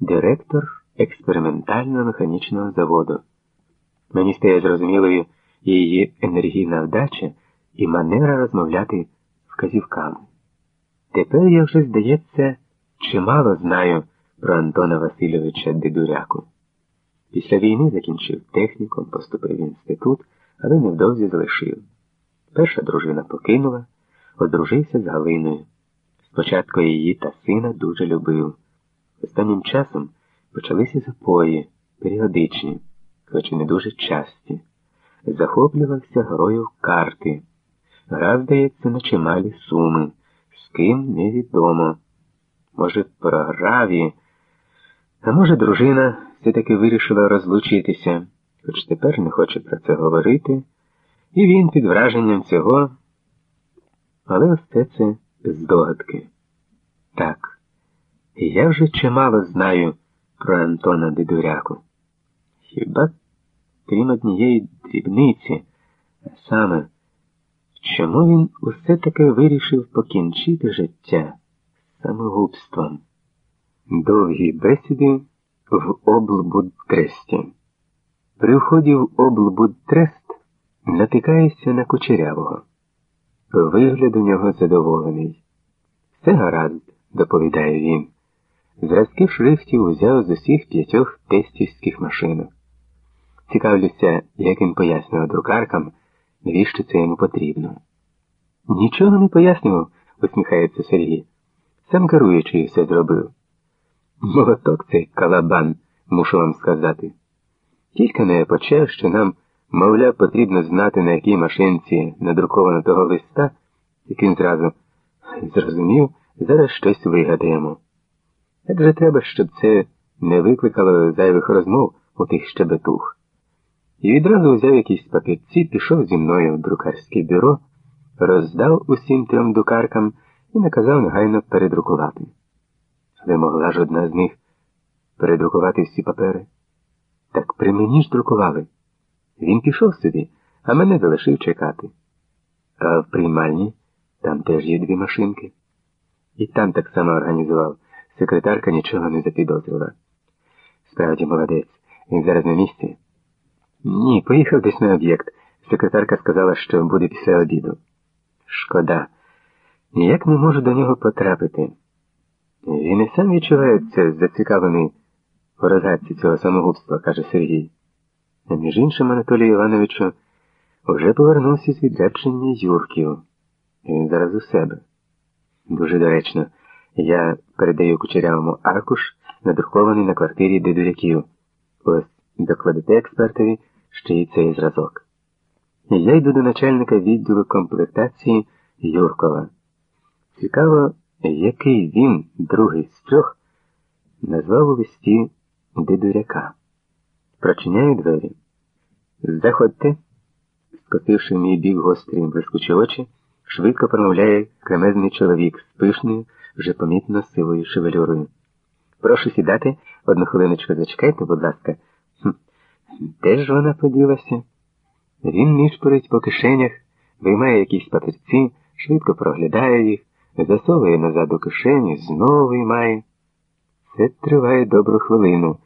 директор експериментально-механічного заводу. Мені стає зрозумілою її енергійна вдача і манера розмовляти вказівками. Тепер я вже, здається, чимало знаю про Антона Васильовича Дедуряку. Після війни закінчив технікум, поступив в інститут, але невдовзі залишив. Перша дружина покинула, одружився з Галиною. Спочатку її та сина дуже любив. Останнім часом почалися запої, періодичні, хоч і не дуже часті. Захоплювався грою в карти. Гра, здається, на чималі суми. З ким невідомо. Може, програв і... А може, дружина все-таки вирішила розлучитися, хоч тепер не хоче про це говорити, і він під враженням цього. Але ось це здогадки. Я вже чимало знаю про Антона Дедуряку. Хіба крім однієї дрібниці, а саме, чому він усе таки вирішив покінчити життя самогубством? Довгі бесіди в облбудтресті. При вході в облбудтрест натикається на кучерявого. Вигляд у нього задоволений. Все гаразд, доповідає він. Зразки шрифтів узяв з усіх п'ятьох тестівських машинок. Цікавлюся, як він пояснював друкаркам, навіщо це йому потрібно. Нічого не пояснював, усміхається Сергій. Сам керуючий все зробив. Молоток цей калабан, мушу вам сказати. Тільки не почав, що нам, мовляв, потрібно знати, на якій машинці надруковано того листа, як він зразу зрозумів, зараз щось вигадаємо. Адже треба, щоб це не викликало зайвих розмов у тих щебетух. І відразу взяв якісь папірці, пішов зі мною в друкарське бюро, роздав усім трьом друкаркам і наказав негайно передрукувати. Але могла ж одна з них передрукувати всі папери. Так при мені ж друкували. Він пішов собі, а мене залишив чекати. А в приймальні там теж є дві машинки. І там так само організував. Секретарка нічого не запідозрила. Справді молодець, він зараз на місці. Ні, поїхав десь на об'єкт. Секретарка сказала, що буде після обіду. Шкода. Ніяк не можу до нього потрапити. Він і сам відчувається зацікавлений у розгадці цього самогубства, каже Сергій. А між іншим Анатолію Івановичу вже повернувся з відрядження Юрків. Він зараз у себе. Дуже доречно. Я передаю кучерявому аркуш, надрукований на квартирі дедуряків. Ось докладете експертові ще й цей зразок. Я йду до начальника відділу комплектації Юркова. Цікаво, який він, другий з трьох, назвав у листі дедуряка. Прочиняю двері. Заходьте, скотивши мій бік гострі блискучі очі, швидко промовляє кремезний чоловік з пишною, вже помітно сивою шевелюрою. Прошу сідати, одну хвилиночку зачекайте, будь ласка. Хм. Де ж вона поділася? Він нишпорить по кишенях, виймає якісь папірці, швидко проглядає їх, засовує назад у кишені, знову виймає. Це триває добру хвилину.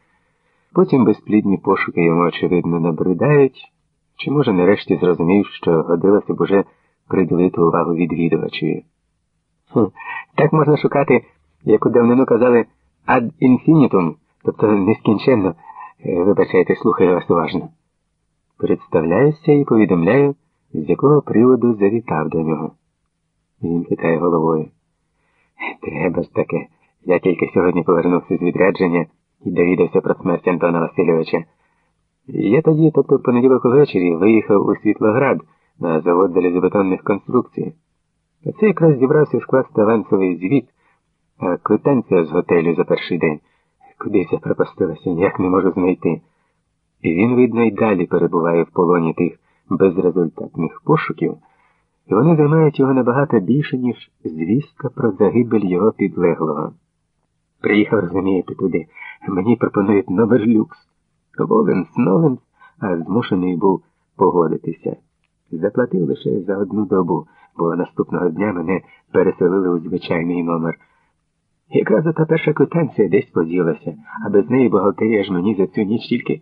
Потім безплідні пошуки йому, очевидно, набридають, чи, може, нарешті зрозумів, що годилося б уже приділити увагу відвідувачеві. Так можна шукати, як у давнину казали, ад інфінітум, тобто нескінченно. Вибачайте, слухаю вас уважно. Представляюся і повідомляю, з якого приводу завітав до нього. Він хитає головою. Треба ж таке. Я тільки сьогодні повернувся з відрядження і довідався про смерть Антона Васильовича. Я тоді, тобто понеділок увечері, виїхав у Світлоград на завод залізобетонних конструкцій. А це якраз зібрався скласти авансовий звіт, а квитанція з готелю за перший день. Кудись я пропастилася, ніяк не можу знайти. І він, видно, й далі перебуває в полоні тих безрезультатних пошуків, і вони займають його набагато більше, ніж звістка про загибель його підлеглого. Приїхав, розумієте, туди, мені пропонують номер люкс. Воленс, Новенс, а змушений був погодитися. Заплатив лише за одну добу, бо наступного дня мене переселили у звичайний номер. Якраз та перша квитанція десь поділася, а без неї бухгалтерія ж мені за цю ніч тільки